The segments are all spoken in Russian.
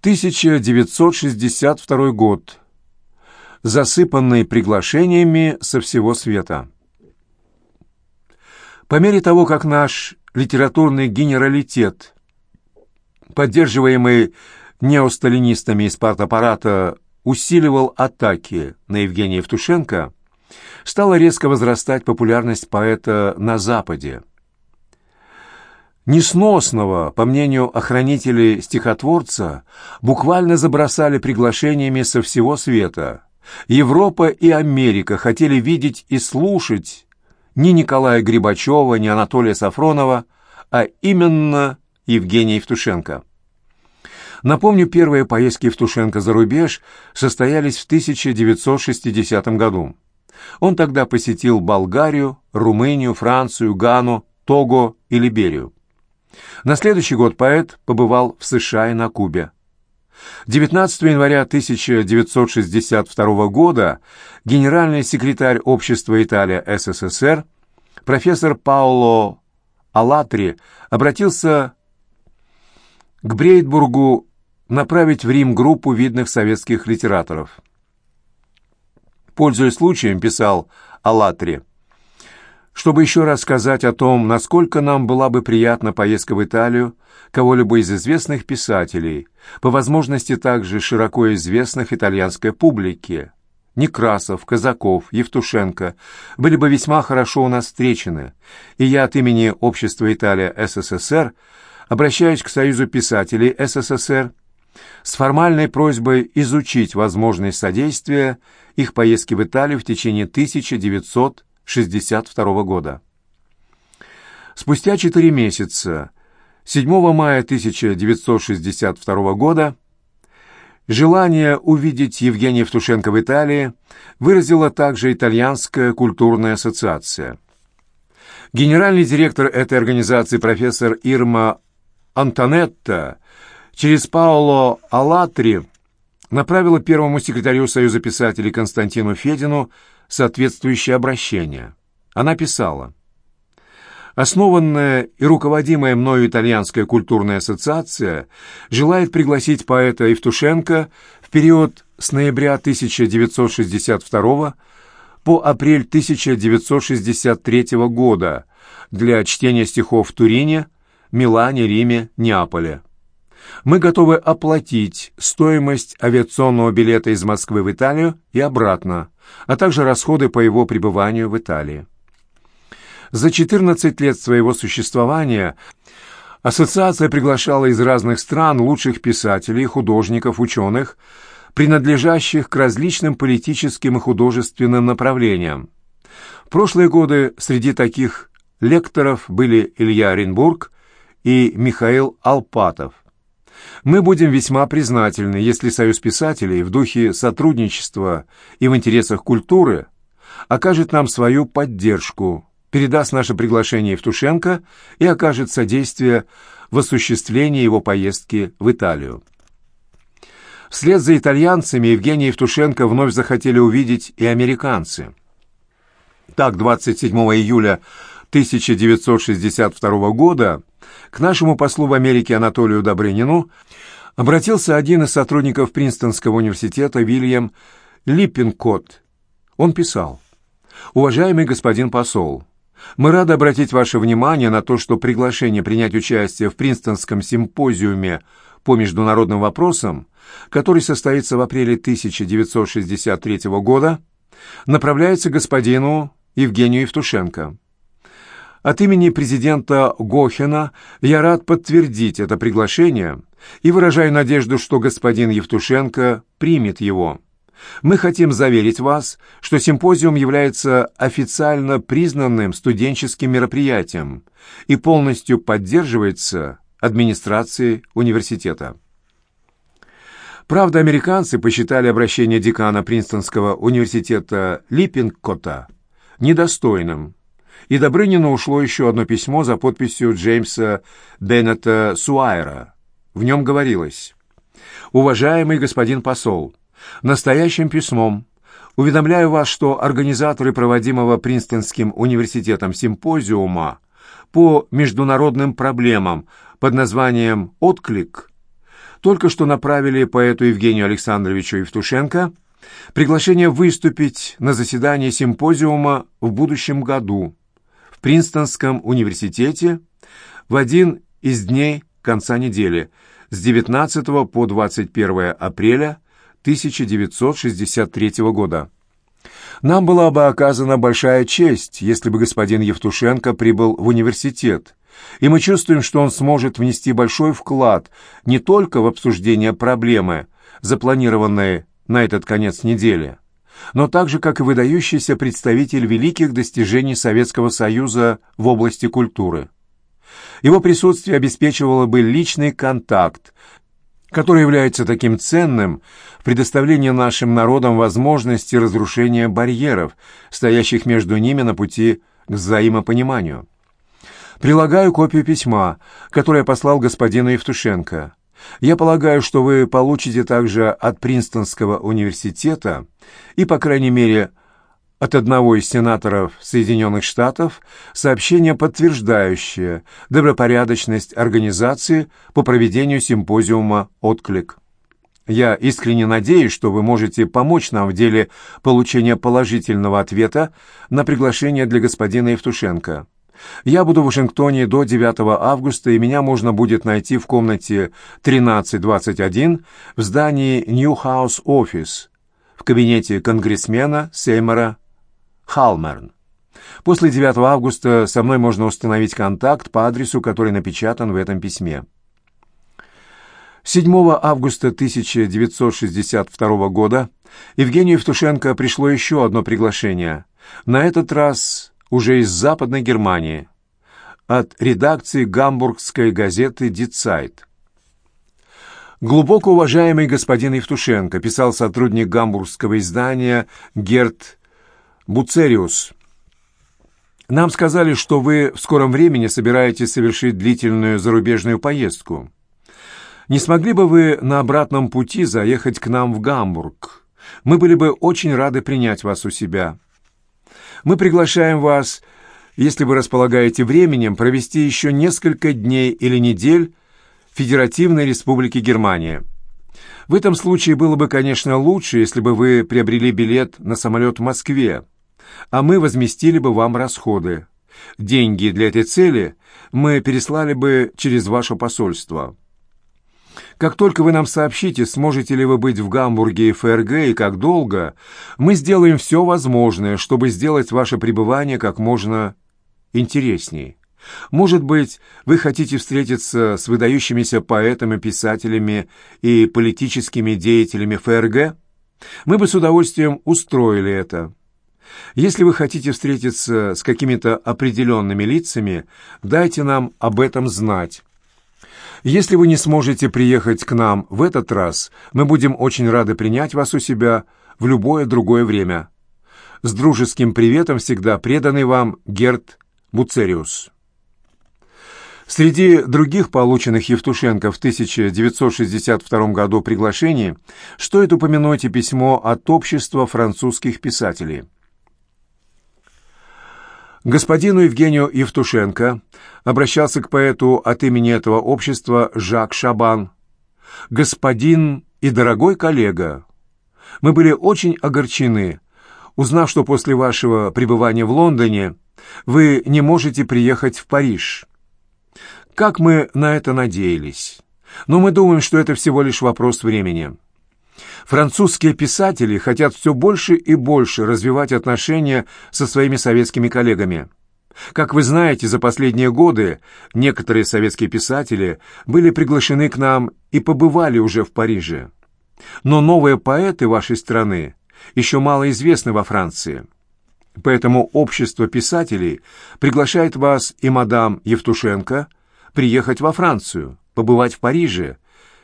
1962 год. Засыпанный приглашениями со всего света. По мере того, как наш литературный генералитет, поддерживаемый неосталинистами из партаппарата, усиливал атаки на Евгения Евтушенко, стала резко возрастать популярность поэта на Западе. Несносного, по мнению охранителей стихотворца, буквально забросали приглашениями со всего света. Европа и Америка хотели видеть и слушать ни Николая Грибачева, ни Анатолия Сафронова, а именно Евгения Евтушенко. Напомню, первые поездки Евтушенко за рубеж состоялись в 1960 году. Он тогда посетил Болгарию, Румынию, Францию, Гану, Того и Либерию. На следующий год поэт побывал в США и на Кубе. 19 января 1962 года генеральный секретарь Общества Италия СССР профессор Пауло Алатри обратился к Брейдбургу направить в Рим группу видных советских литераторов. Пользуясь случаем, писал Алатри, чтобы еще раз сказать о том, насколько нам была бы приятна поездка в Италию кого-либо из известных писателей, по возможности также широко известных итальянской публике. Некрасов, Казаков, Евтушенко были бы весьма хорошо у нас встречены, и я от имени Общества Италия СССР обращаюсь к Союзу писателей СССР с формальной просьбой изучить возможность содействия их поездки в Италию в течение 1900 1962 года. Спустя четыре месяца, 7 мая 1962 года, желание увидеть Евгения Евтушенко в Италии выразила также Итальянская культурная ассоциация. Генеральный директор этой организации профессор Ирма Антонетта через Паоло Алатри направила первому секретарю Союза писателей Константину Федину соответствующее обращение. Она писала, Основанная и руководимая мною итальянская культурная ассоциация желает пригласить поэта Евтушенко в период с ноября 1962 по апрель 1963 года для чтения стихов в Турине, Милане, Риме, Неаполе. Мы готовы оплатить стоимость авиационного билета из Москвы в Италию и обратно, а также расходы по его пребыванию в Италии. За 14 лет своего существования ассоциация приглашала из разных стран лучших писателей, художников, ученых, принадлежащих к различным политическим и художественным направлениям. В прошлые годы среди таких лекторов были Илья Оренбург и Михаил Алпатов. Мы будем весьма признательны, если Союз писателей в духе сотрудничества и в интересах культуры окажет нам свою поддержку, передаст наше приглашение Евтушенко и окажет содействие в осуществлении его поездки в Италию. Вслед за итальянцами Евгения Евтушенко вновь захотели увидеть и американцы. Так, 27 июля 1962 года к нашему послу в Америке Анатолию Добрынину обратился один из сотрудников Принстонского университета Вильям Липпинкот. Он писал, «Уважаемый господин посол, мы рады обратить ваше внимание на то, что приглашение принять участие в Принстонском симпозиуме по международным вопросам, который состоится в апреле 1963 года, направляется господину Евгению Евтушенко. От имени президента Гохена я рад подтвердить это приглашение и выражаю надежду, что господин Евтушенко примет его. Мы хотим заверить вас, что симпозиум является официально признанным студенческим мероприятием и полностью поддерживается администрацией университета. Правда, американцы посчитали обращение декана Принстонского университета Липпингкота недостойным, и Добрынину ушло еще одно письмо за подписью Джеймса Беннета Суайра. В нем говорилось «Уважаемый господин посол, настоящим письмом уведомляю вас, что организаторы проводимого Принстонским университетом симпозиума по международным проблемам под названием «Отклик» только что направили поэту Евгению Александровичу Евтушенко приглашение выступить на заседании симпозиума в будущем году Принстонском университете в один из дней конца недели с 19 по 21 апреля 1963 года. Нам была бы оказана большая честь, если бы господин Евтушенко прибыл в университет, и мы чувствуем, что он сможет внести большой вклад не только в обсуждение проблемы, запланированной на этот конец недели, но также как и выдающийся представитель великих достижений Советского Союза в области культуры. Его присутствие обеспечивало бы личный контакт, который является таким ценным в предоставлении нашим народам возможности разрушения барьеров, стоящих между ними на пути к взаимопониманию. Прилагаю копию письма, которое послал господину Евтушенко. Я полагаю, что вы получите также от Принстонского университета и, по крайней мере, от одного из сенаторов Соединенных Штатов сообщение, подтверждающее добропорядочность организации по проведению симпозиума «Отклик». Я искренне надеюсь, что вы можете помочь нам в деле получения положительного ответа на приглашение для господина Евтушенко. Я буду в Вашингтоне до 9 августа, и меня можно будет найти в комнате 1321 в здании Нью-Хаус Офис в кабинете конгрессмена Сеймора Халмерн. После 9 августа со мной можно установить контакт по адресу, который напечатан в этом письме. 7 августа 1962 года Евгению Евтушенко пришло еще одно приглашение. На этот раз уже из Западной Германии, от редакции гамбургской газеты «Дицайт». Глубоко уважаемый господин Евтушенко, писал сотрудник гамбургского издания Герт Буцериус. Нам сказали, что вы в скором времени собираетесь совершить длительную зарубежную поездку. Не смогли бы вы на обратном пути заехать к нам в Гамбург? Мы были бы очень рады принять вас у себя. Мы приглашаем вас, если вы располагаете временем, провести еще несколько дней или недель в Федеративной Республике Германия. В этом случае было бы, конечно, лучше, если бы вы приобрели билет на самолет в Москве, а мы возместили бы вам расходы. Деньги для этой цели мы переслали бы через ваше посольство. Как только вы нам сообщите, сможете ли вы быть в Гамбурге и ФРГ и как долго, мы сделаем все возможное, чтобы сделать ваше пребывание как можно интересней. Может быть, вы хотите встретиться с выдающимися поэтами, писателями и политическими деятелями ФРГ? Мы бы с удовольствием устроили это. Если вы хотите встретиться с какими-то определенными лицами, дайте нам об этом знать. Если вы не сможете приехать к нам в этот раз, мы будем очень рады принять вас у себя в любое другое время. С дружеским приветом всегда преданный вам Герт Буцериус. Среди других полученных Евтушенко в 1962 году приглашений стоит упомянуть и письмо от Общества французских писателей. Господину Евгению Евтушенко обращался к поэту от имени этого общества Жак Шабан. «Господин и дорогой коллега, мы были очень огорчены, узнав, что после вашего пребывания в Лондоне вы не можете приехать в Париж. Как мы на это надеялись. Но мы думаем, что это всего лишь вопрос времени». Французские писатели хотят все больше и больше развивать отношения со своими советскими коллегами. Как вы знаете, за последние годы некоторые советские писатели были приглашены к нам и побывали уже в Париже. Но новые поэты вашей страны еще мало известны во Франции. Поэтому общество писателей приглашает вас и мадам Евтушенко приехать во Францию, побывать в Париже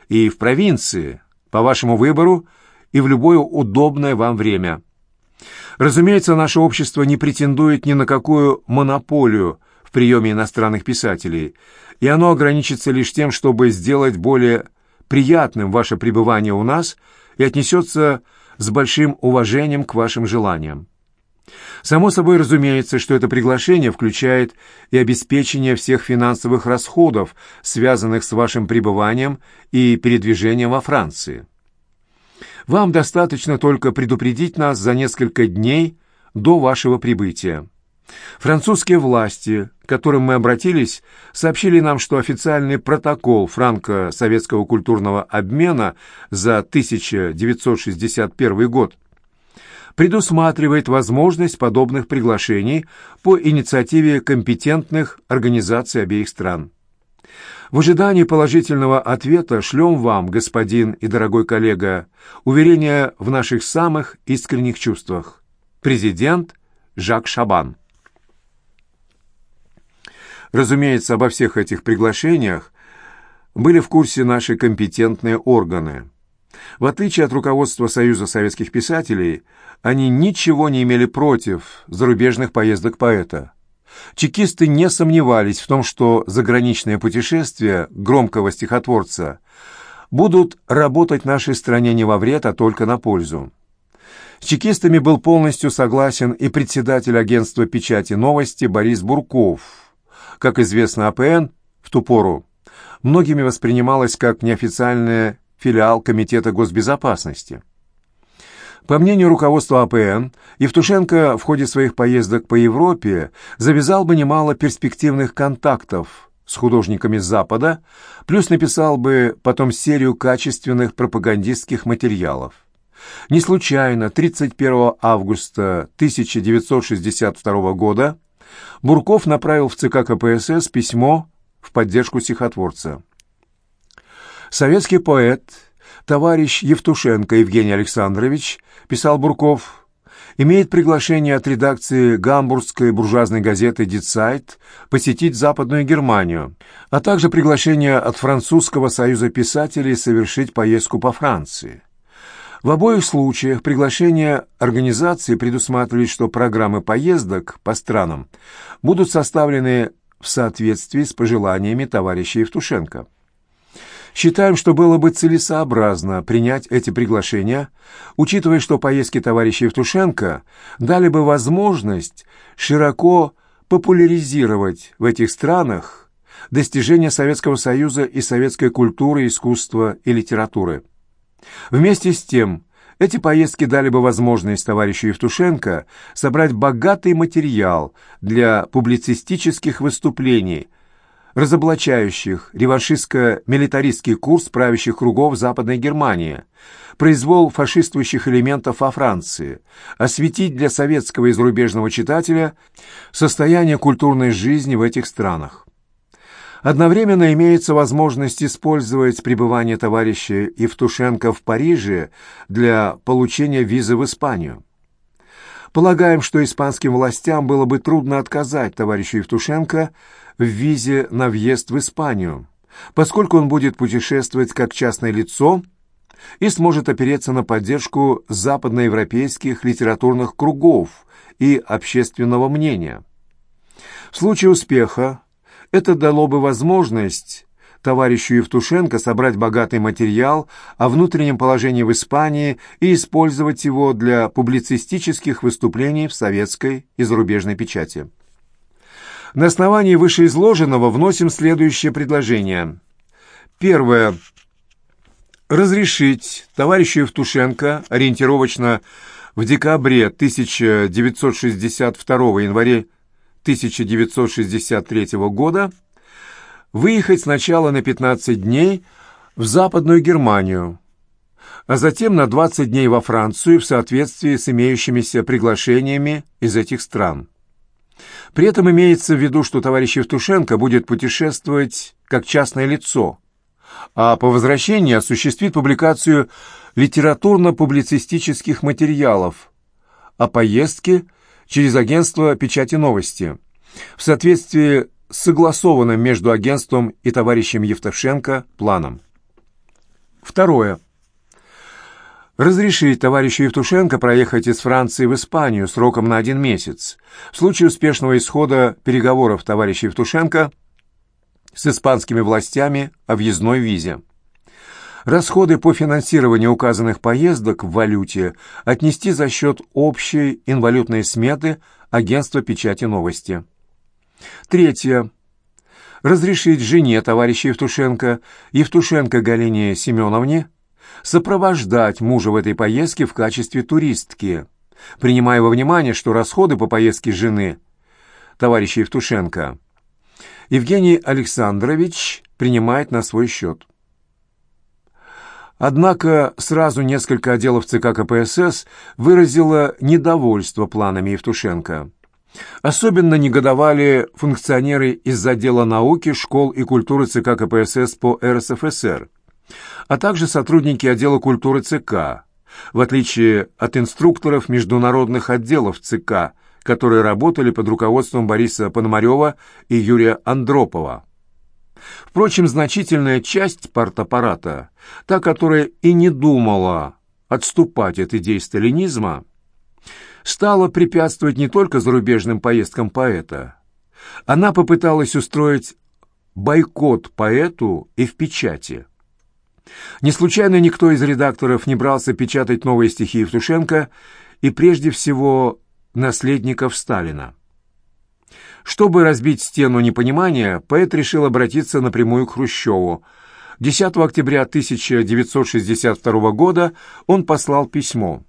и в провинции, по вашему выбору и в любое удобное вам время. Разумеется, наше общество не претендует ни на какую монополию в приеме иностранных писателей, и оно ограничится лишь тем, чтобы сделать более приятным ваше пребывание у нас и отнесется с большим уважением к вашим желаниям. Само собой разумеется, что это приглашение включает и обеспечение всех финансовых расходов, связанных с вашим пребыванием и передвижением во Франции. Вам достаточно только предупредить нас за несколько дней до вашего прибытия. Французские власти, к которым мы обратились, сообщили нам, что официальный протокол франко-советского культурного обмена за 1961 год предусматривает возможность подобных приглашений по инициативе компетентных организаций обеих стран. В ожидании положительного ответа шлем вам, господин и дорогой коллега, уверение в наших самых искренних чувствах. Президент Жак Шабан. Разумеется, обо всех этих приглашениях были в курсе наши компетентные органы. В отличие от руководства Союза советских писателей, они ничего не имели против зарубежных поездок поэта. Чекисты не сомневались в том, что заграничные путешествия громкого стихотворца будут работать нашей стране не во вред, а только на пользу. С чекистами был полностью согласен и председатель агентства печати новости Борис Бурков. Как известно, АПН в ту пору многими воспринималась как неофициальная филиал Комитета госбезопасности. По мнению руководства АПН, Евтушенко в ходе своих поездок по Европе завязал бы немало перспективных контактов с художниками Запада, плюс написал бы потом серию качественных пропагандистских материалов. Не случайно 31 августа 1962 года Бурков направил в ЦК КПСС письмо в поддержку стихотворца. Советский поэт, товарищ Евтушенко Евгений Александрович, писал Бурков, имеет приглашение от редакции гамбургской буржуазной газеты «Дицайт» посетить Западную Германию, а также приглашение от Французского союза писателей совершить поездку по Франции. В обоих случаях приглашения организации предусматривали, что программы поездок по странам будут составлены в соответствии с пожеланиями товарища Евтушенко. Считаем, что было бы целесообразно принять эти приглашения, учитывая, что поездки товарища Евтушенко дали бы возможность широко популяризировать в этих странах достижения Советского Союза и советской культуры, искусства и литературы. Вместе с тем, эти поездки дали бы возможность товарищу Евтушенко собрать богатый материал для публицистических выступлений – разоблачающих реваншистско-милитаристский курс правящих кругов Западной Германии, произвол фашистующих элементов во Франции, осветить для советского и зарубежного читателя состояние культурной жизни в этих странах. Одновременно имеется возможность использовать пребывание товарища Евтушенко в Париже для получения визы в Испанию. Полагаем, что испанским властям было бы трудно отказать товарищу Евтушенко в визе на въезд в Испанию, поскольку он будет путешествовать как частное лицо и сможет опереться на поддержку западноевропейских литературных кругов и общественного мнения. В случае успеха это дало бы возможность товарищу Евтушенко собрать богатый материал о внутреннем положении в Испании и использовать его для публицистических выступлений в советской и зарубежной печати. На основании вышеизложенного вносим следующее предложение. Первое. Разрешить товарищу Евтушенко ориентировочно в декабре 1962 январе 1963 года выехать сначала на 15 дней в Западную Германию, а затем на 20 дней во Францию в соответствии с имеющимися приглашениями из этих стран. При этом имеется в виду, что товарищ Евтушенко будет путешествовать как частное лицо, а по возвращении осуществит публикацию литературно-публицистических материалов о поездке через агентство печати новости в соответствии согласованным между агентством и товарищем Евтушенко планом. Второе разрешить товарищу Евтушенко проехать из Франции в Испанию сроком на один месяц. В случае успешного исхода переговоров товарища Евтушенко с испанскими властями о въездной визе. Расходы по финансированию указанных поездок в валюте отнести за счет общей инвалютной сметы агентства печати новости. Третье. Разрешить жене товарища Евтушенко, Евтушенко Галине Семеновне, сопровождать мужа в этой поездке в качестве туристки, принимая во внимание, что расходы по поездке жены товарища Евтушенко Евгений Александрович принимает на свой счет. Однако сразу несколько отделов ЦК КПСС выразило недовольство планами Евтушенко. Особенно негодовали функционеры из отдела науки, школ и культуры ЦК КПСС по РСФСР, а также сотрудники отдела культуры ЦК, в отличие от инструкторов международных отделов ЦК, которые работали под руководством Бориса Пономарева и Юрия Андропова. Впрочем, значительная часть партаппарата, та, которая и не думала отступать от идей сталинизма, стала препятствовать не только зарубежным поездкам поэта. Она попыталась устроить бойкот поэту и в печати. Не случайно никто из редакторов не брался печатать новые стихи Евтушенко и прежде всего наследников Сталина. Чтобы разбить стену непонимания, поэт решил обратиться напрямую к Хрущеву. 10 октября 1962 года он послал письмо.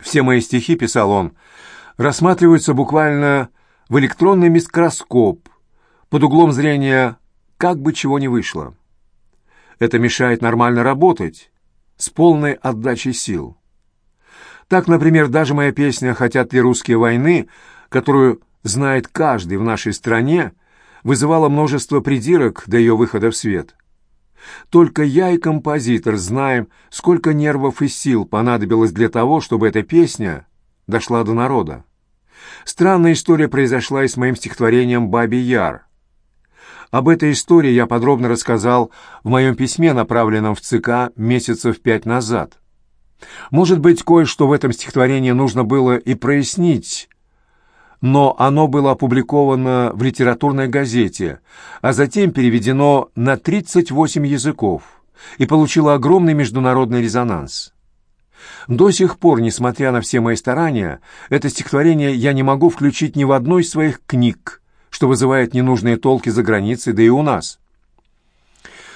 «Все мои стихи, — писал он, — рассматриваются буквально в электронный микроскоп, под углом зрения как бы чего не вышло. Это мешает нормально работать, с полной отдачей сил. Так, например, даже моя песня «Хотят ли русские войны» которую знает каждый в нашей стране, вызывала множество придирок до ее выхода в свет. Только я и композитор знаем, сколько нервов и сил понадобилось для того, чтобы эта песня дошла до народа. Странная история произошла и с моим стихотворением «Бабий Яр». Об этой истории я подробно рассказал в моем письме, направленном в ЦК месяцев пять назад. Может быть, кое-что в этом стихотворении нужно было и прояснить, но оно было опубликовано в литературной газете, а затем переведено на 38 языков и получило огромный международный резонанс. До сих пор, несмотря на все мои старания, это стихотворение я не могу включить ни в одну из своих книг, что вызывает ненужные толки за границей, да и у нас.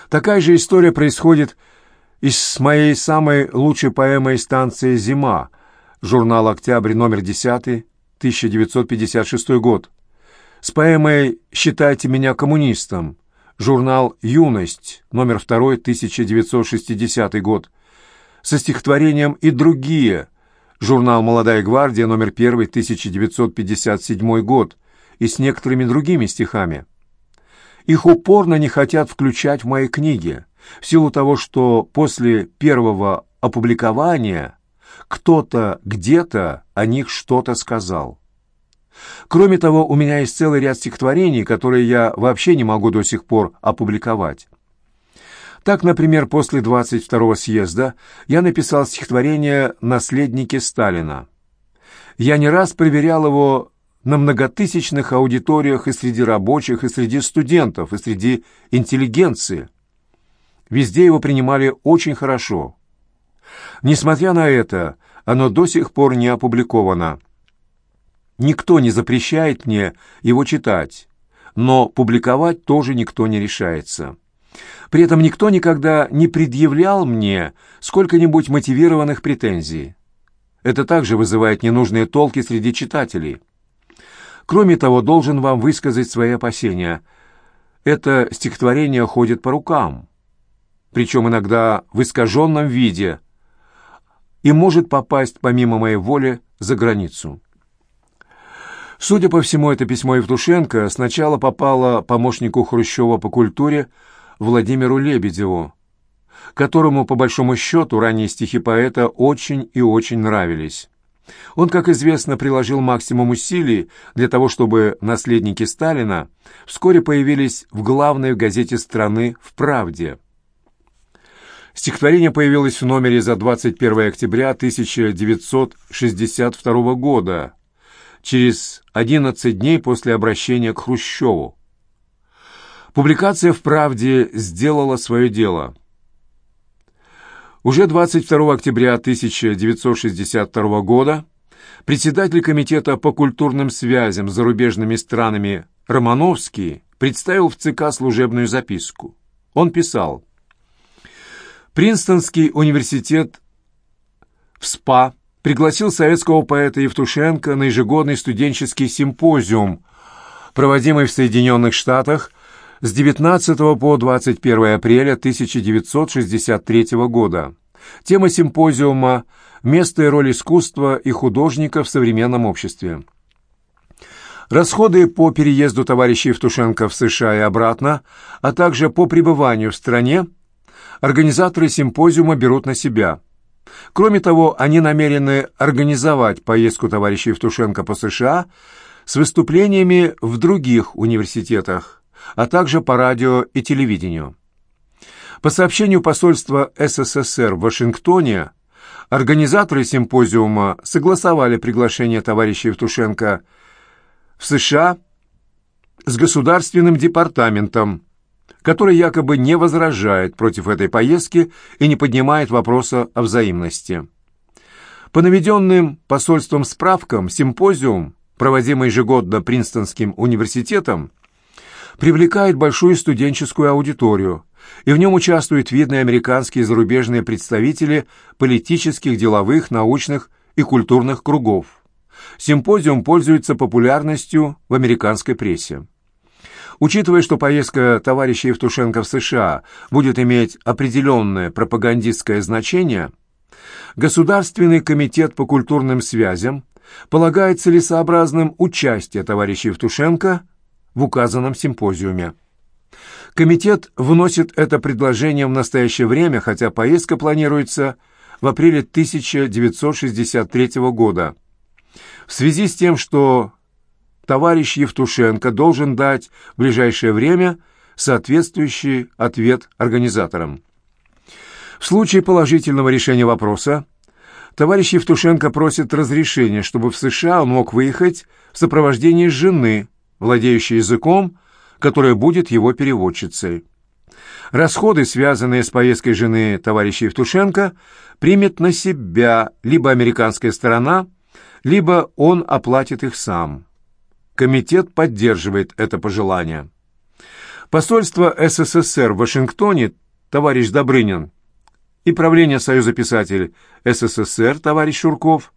Такая же история происходит и с моей самой лучшей поэмой «Станция зима», журнал «Октябрь», номер 10, 1956 год. С поэмой «Считайте меня коммунистом», журнал «Юность», номер 2, 1960 год. Со стихотворением «И другие», журнал «Молодая гвардия», номер 1, 1957 год, и с некоторыми другими стихами. Их упорно не хотят включать в мои книги, в силу того, что после первого опубликования кто-то где-то о них что-то сказал. Кроме того, у меня есть целый ряд стихотворений, которые я вообще не могу до сих пор опубликовать. Так, например, после 22-го съезда я написал стихотворение «Наследники Сталина». Я не раз проверял его на многотысячных аудиториях и среди рабочих, и среди студентов, и среди интеллигенции. Везде его принимали очень хорошо. Несмотря на это, оно до сих пор не опубликовано. Никто не запрещает мне его читать, но публиковать тоже никто не решается. При этом никто никогда не предъявлял мне сколько-нибудь мотивированных претензий. Это также вызывает ненужные толки среди читателей. Кроме того, должен вам высказать свои опасения. Это стихотворение ходит по рукам, причем иногда в искаженном виде, и может попасть помимо моей воли за границу. Судя по всему, это письмо Евтушенко сначала попало помощнику Хрущева по культуре Владимиру Лебедеву, которому, по большому счету, ранние стихи поэта очень и очень нравились. Он, как известно, приложил максимум усилий для того, чтобы наследники Сталина вскоре появились в главной газете страны «В правде». Стихотворение появилось в номере за 21 октября 1962 года, через 11 дней после обращения к Хрущеву. Публикация в «Правде» сделала свое дело. Уже 22 октября 1962 года председатель Комитета по культурным связям с зарубежными странами Романовский представил в ЦК служебную записку. Он писал «Принстонский университет в СПА пригласил советского поэта Евтушенко на ежегодный студенческий симпозиум, проводимый в Соединенных Штатах с 19 по 21 апреля 1963 года. Тема симпозиума «Место и роль искусства и художника в современном обществе». Расходы по переезду товарища Евтушенко в США и обратно, а также по пребыванию в стране, организаторы симпозиума берут на себя. Кроме того, они намерены организовать поездку товарища Евтушенко по США с выступлениями в других университетах, а также по радио и телевидению. По сообщению посольства СССР в Вашингтоне, организаторы симпозиума согласовали приглашение товарища Евтушенко в США с Государственным департаментом, который якобы не возражает против этой поездки и не поднимает вопроса о взаимности. По наведенным посольством справкам, симпозиум, проводимый ежегодно Принстонским университетом, привлекает большую студенческую аудиторию, и в нем участвуют видные американские и зарубежные представители политических, деловых, научных и культурных кругов. Симпозиум пользуется популярностью в американской прессе. Учитывая, что поездка товарища Евтушенко в США будет иметь определенное пропагандистское значение, Государственный комитет по культурным связям полагает целесообразным участие товарища Евтушенко в указанном симпозиуме. Комитет вносит это предложение в настоящее время, хотя поездка планируется в апреле 1963 года. В связи с тем, что товарищ Евтушенко должен дать в ближайшее время соответствующий ответ организаторам. В случае положительного решения вопроса товарищ Евтушенко просит разрешения, чтобы в США он мог выехать в сопровождении жены, владеющей языком, которая будет его переводчицей. Расходы, связанные с поездкой жены товарища Евтушенко, примет на себя либо американская сторона, либо он оплатит их сам. Комитет поддерживает это пожелание. Посольство СССР в Вашингтоне, товарищ Добрынин, и правление Союза писателей СССР, товарищ Шурков,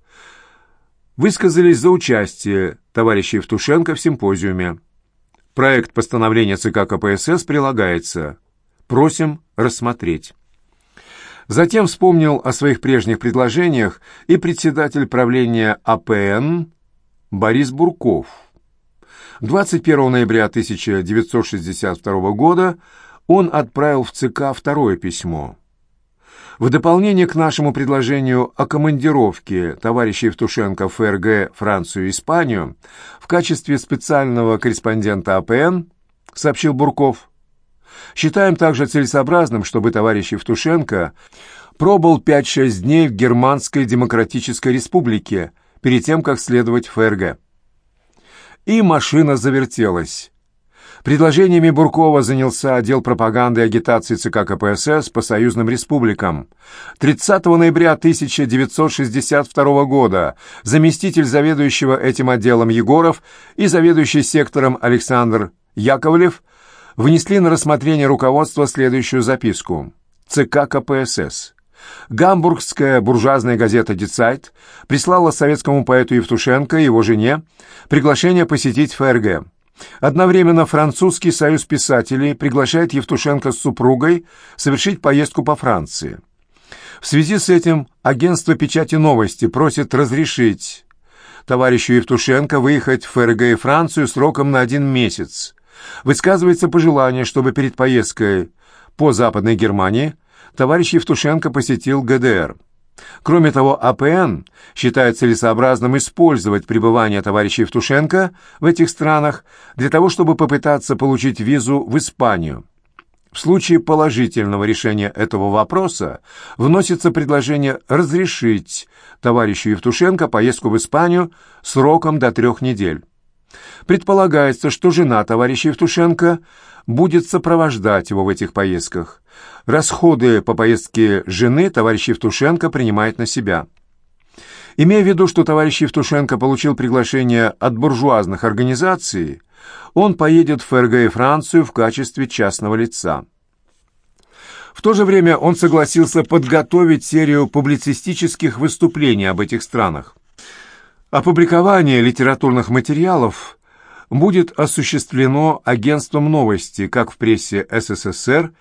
высказались за участие товарища Евтушенко в симпозиуме. Проект постановления ЦК КПСС прилагается. Просим рассмотреть. Затем вспомнил о своих прежних предложениях и председатель правления АПН Борис Бурков. 21 ноября 1962 года он отправил в ЦК второе письмо. В дополнение к нашему предложению о командировке товарища Евтушенко в ФРГ, Францию и Испанию в качестве специального корреспондента АПН, сообщил Бурков, считаем также целесообразным, чтобы товарищ Евтушенко пробыл 5-6 дней в Германской Демократической Республике перед тем, как следовать ФРГ. И машина завертелась. Предложениями Буркова занялся отдел пропаганды и агитации ЦК КПСС по союзным республикам. 30 ноября 1962 года заместитель заведующего этим отделом Егоров и заведующий сектором Александр Яковлев внесли на рассмотрение руководства следующую записку. ЦК КПСС. Гамбургская буржуазная газета «Дицайт» прислала советскому поэту Евтушенко и его жене приглашение посетить ФРГ. Одновременно французский союз писателей приглашает Евтушенко с супругой совершить поездку по Франции. В связи с этим агентство печати новости просит разрешить товарищу Евтушенко выехать в ФРГ и Францию сроком на один месяц. Высказывается пожелание, чтобы перед поездкой по Западной Германии товарищ Евтушенко посетил ГДР. Кроме того, АПН считает целесообразным использовать пребывание товарища Евтушенко в этих странах для того, чтобы попытаться получить визу в Испанию. В случае положительного решения этого вопроса вносится предложение разрешить товарищу Евтушенко поездку в Испанию сроком до трех недель. Предполагается, что жена товарища Евтушенко будет сопровождать его в этих поездках. Расходы по поездке жены товарищ Евтушенко принимает на себя. Имея в виду, что товарищ Евтушенко получил приглашение от буржуазных организаций, он поедет в ФРГ и Францию в качестве частного лица. В то же время он согласился подготовить серию публицистических выступлений об этих странах. Опубликование литературных материалов будет осуществлено агентством новости как в прессе СССР,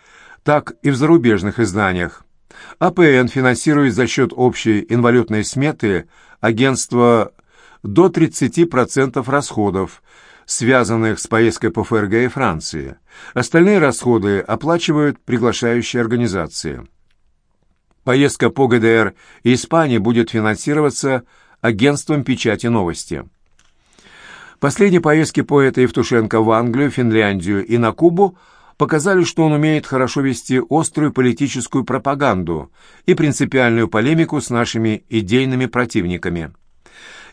так и в зарубежных изданиях. АПН финансирует за счет общей инвалютной сметы агентства до 30% расходов, связанных с поездкой по ФРГ и Франции. Остальные расходы оплачивают приглашающие организации. Поездка по ГДР и Испании будет финансироваться агентством печати новости. Последние поездки поэта Евтушенко в Англию, Финляндию и на Кубу показали, что он умеет хорошо вести острую политическую пропаганду и принципиальную полемику с нашими идейными противниками.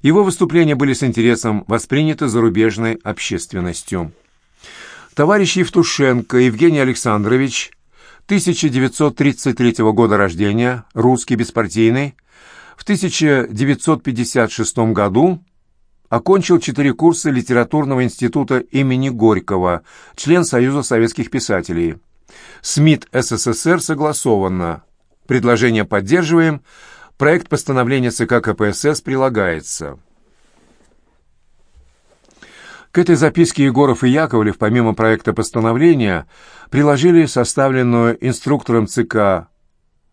Его выступления были с интересом восприняты зарубежной общественностью. Товарищ Евтушенко Евгений Александрович, 1933 года рождения, русский беспартийный, в 1956 году окончил четыре курса литературного института имени Горького, член Союза советских писателей. СМИТ СССР согласовано. Предложение поддерживаем. Проект постановления ЦК КПСС прилагается. К этой записке Егоров и Яковлев, помимо проекта постановления, приложили составленную инструктором ЦК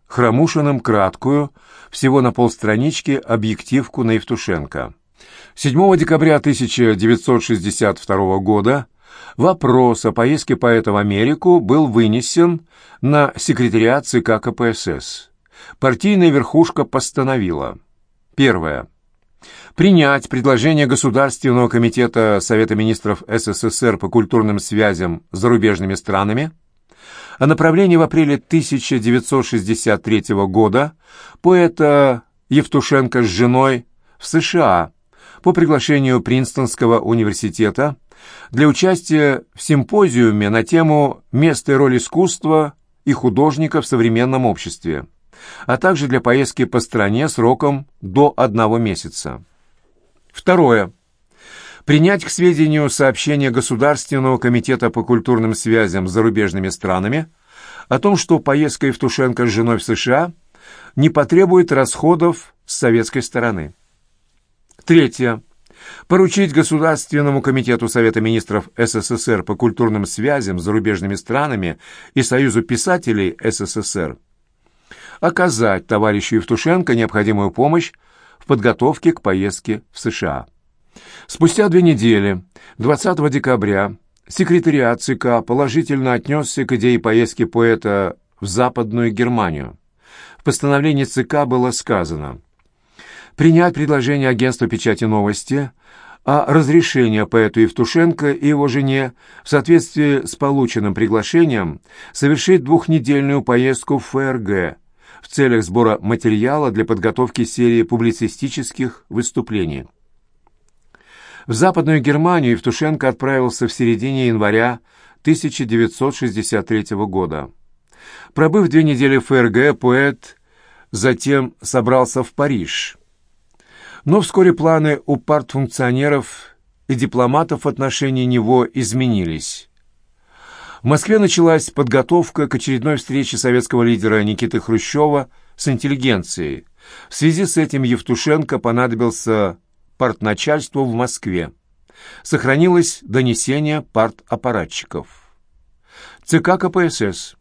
Храмушиным краткую, всего на полстранички, объективку на Евтушенко. 7 декабря 1962 года вопрос о поездке поэта в Америку был вынесен на секретариат ЦК КПСС. Партийная верхушка постановила. Первое. Принять предложение Государственного комитета Совета министров СССР по культурным связям с зарубежными странами – о направлении в апреле 1963 года поэта Евтушенко с женой в США по приглашению Принстонского университета для участия в симпозиуме на тему «Место и роль искусства и художника в современном обществе», а также для поездки по стране сроком до одного месяца. Второе принять к сведению сообщение Государственного комитета по культурным связям с зарубежными странами о том, что поездка Евтушенко с женой в США не потребует расходов с советской стороны. Третье. Поручить Государственному комитету Совета министров СССР по культурным связям с зарубежными странами и Союзу писателей СССР оказать товарищу Евтушенко необходимую помощь в подготовке к поездке в США. Спустя две недели, 20 декабря, секретариат ЦК положительно отнесся к идее поездки поэта в Западную Германию. В постановлении ЦК было сказано принять предложение агентства печати новости о разрешении поэту Евтушенко и его жене в соответствии с полученным приглашением совершить двухнедельную поездку в ФРГ в целях сбора материала для подготовки серии публицистических выступлений. В Западную Германию Евтушенко отправился в середине января 1963 года. Пробыв две недели в ФРГ, поэт затем собрался в Париж. Но вскоре планы у партфункционеров и дипломатов в отношении него изменились. В Москве началась подготовка к очередной встрече советского лидера Никиты Хрущева с интеллигенцией. В связи с этим Евтушенко понадобился партначальству в Москве. Сохранилось донесение партаппаратчиков. ЦК КПСС.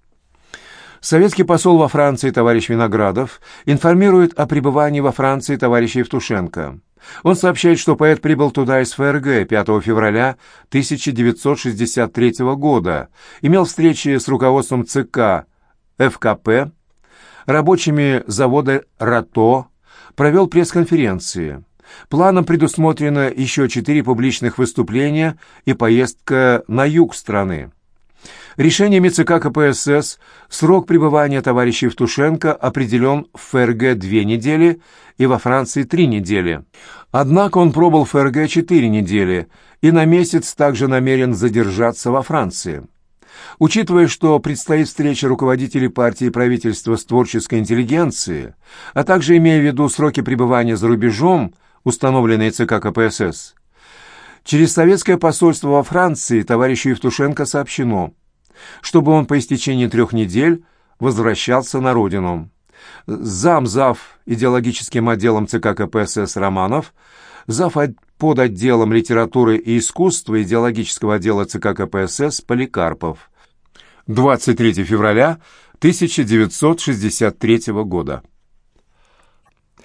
Советский посол во Франции товарищ Виноградов информирует о пребывании во Франции товарища Евтушенко. Он сообщает, что поэт прибыл туда из ФРГ 5 февраля 1963 года, имел встречи с руководством ЦК ФКП, рабочими завода РАТО, провел пресс-конференции. Планом предусмотрено еще четыре публичных выступления и поездка на юг страны. Решениями ЦК КПСС срок пребывания товарища Евтушенко определен в ФРГ две недели и во Франции три недели. Однако он пробыл в ФРГ четыре недели и на месяц также намерен задержаться во Франции. Учитывая, что предстоит встреча руководителей партии и правительства с творческой интеллигенцией, а также имея в виду сроки пребывания за рубежом, установленные ЦК КПСС, через советское посольство во Франции товарищу Евтушенко сообщено, чтобы он по истечении трех недель возвращался на родину. Зам-зав идеологическим отделом ЦК КПСС Романов, зав под отделом литературы и искусства идеологического отдела ЦК КПСС Поликарпов. 23 февраля 1963 года.